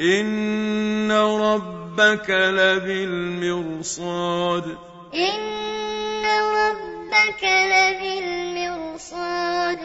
إن ربك لبالمرصاد إن ربك لبالمرصاد